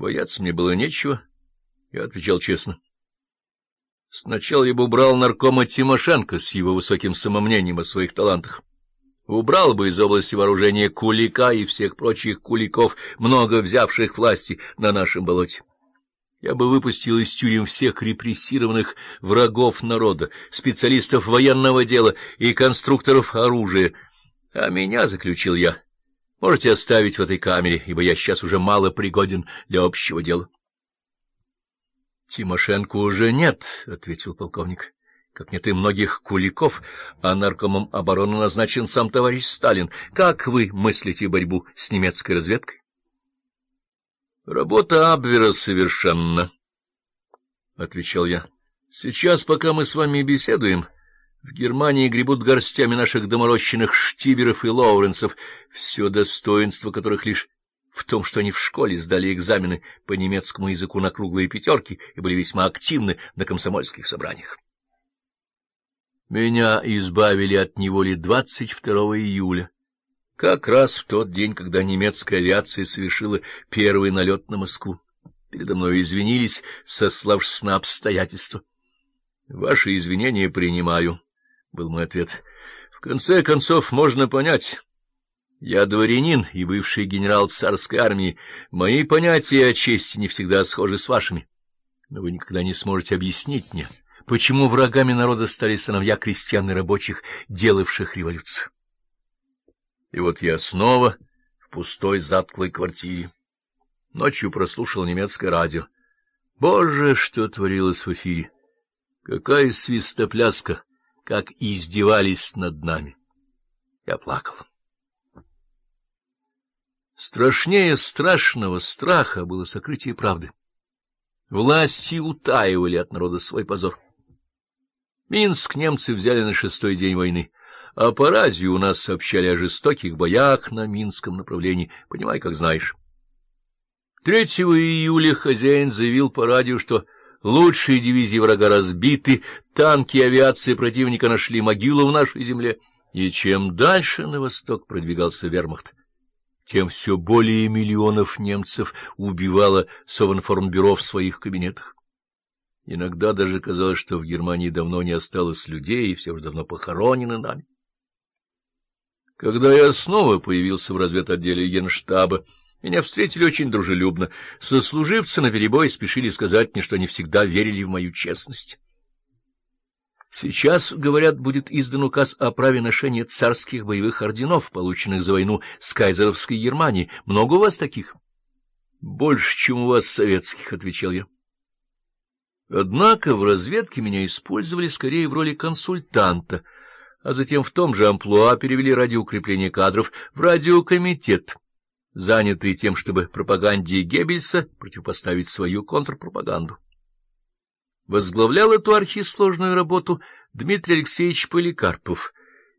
Бояться мне было нечего, я отвечал честно. Сначала я бы убрал наркома Тимошенко с его высоким самомнением о своих талантах. Убрал бы из области вооружения Кулика и всех прочих куликов, много взявших власти на нашем болоте. Я бы выпустил из тюрем всех репрессированных врагов народа, специалистов военного дела и конструкторов оружия. А меня, заключил я, можете оставить в этой камере, ибо я сейчас уже мало пригоден для общего дела. — Тимошенко уже нет, — ответил полковник, — как нет и многих куликов, а наркомом обороны назначен сам товарищ Сталин. Как вы мыслите борьбу с немецкой разведкой? — Работа Абвера совершенно, — отвечал я. — Сейчас, пока мы с вами беседуем, в Германии гребут горстями наших доморощенных Штиберов и Лоуренсов, все достоинство которых лишь в том, что они в школе сдали экзамены по немецкому языку на круглые пятерки и были весьма активны на комсомольских собраниях. Меня избавили от неволи 22 июля как раз в тот день, когда немецкая авиация совершила первый налет на Москву. Передо мной извинились, сославшись на обстоятельства. — Ваши извинения принимаю, — был мой ответ. — В конце концов, можно понять. Я дворянин и бывший генерал царской армии. Мои понятия о чести не всегда схожи с вашими. Но вы никогда не сможете объяснить мне, почему врагами народа стали сыновья крестьян и рабочих, делавших революцию. И вот я снова в пустой затклой квартире. Ночью прослушал немецкое радио. Боже, что творилось в эфире! Какая свистопляска! Как издевались над нами! Я плакал. Страшнее страшного страха было сокрытие правды. Власти утаивали от народа свой позор. Минск немцы взяли на шестой день войны а по радио у нас сообщали о жестоких боях на Минском направлении, понимай, как знаешь. 3 июля хозяин заявил по радио, что лучшие дивизии врага разбиты, танки и авиация противника нашли могилу в нашей земле, и чем дальше на восток продвигался вермахт, тем все более миллионов немцев убивало Совинформбюро в своих кабинетах. Иногда даже казалось, что в Германии давно не осталось людей, и все уже давно похоронены нами. Когда я снова появился в разведотделе Генштаба, меня встретили очень дружелюбно. Сослуживцы наперебой спешили сказать мне, что они всегда верили в мою честность. Сейчас, говорят, будет издан указ о праве ношения царских боевых орденов, полученных за войну с кайзеровской Германией. Много у вас таких? — Больше, чем у вас советских, — отвечал я. Однако в разведке меня использовали скорее в роли консультанта — а затем в том же амплуа перевели ради укрепления кадров в радиокомитет, занятый тем, чтобы пропаганде Геббельса противопоставить свою контрпропаганду. Возглавлял эту архисложную работу Дмитрий Алексеевич Поликарпов,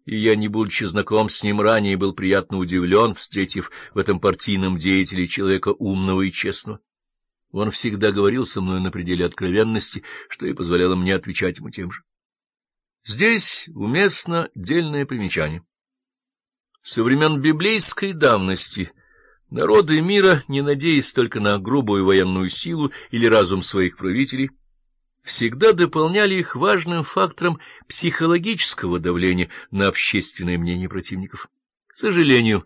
и я, не будучи знаком с ним ранее, был приятно удивлен, встретив в этом партийном деятеле человека умного и честного. Он всегда говорил со мной на пределе откровенности, что и позволяло мне отвечать ему тем же. Здесь уместно дельное примечание. Со времен библейской давности народы мира, не надеясь только на грубую военную силу или разум своих правителей, всегда дополняли их важным фактором психологического давления на общественное мнение противников. К сожалению,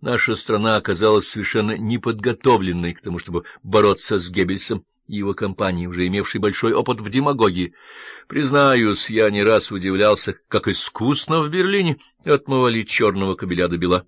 наша страна оказалась совершенно неподготовленной к тому, чтобы бороться с Геббельсом, и его компании, уже имевшей большой опыт в демагогии. Признаюсь, я не раз удивлялся, как искусно в Берлине отмывали черного кобеля до бела.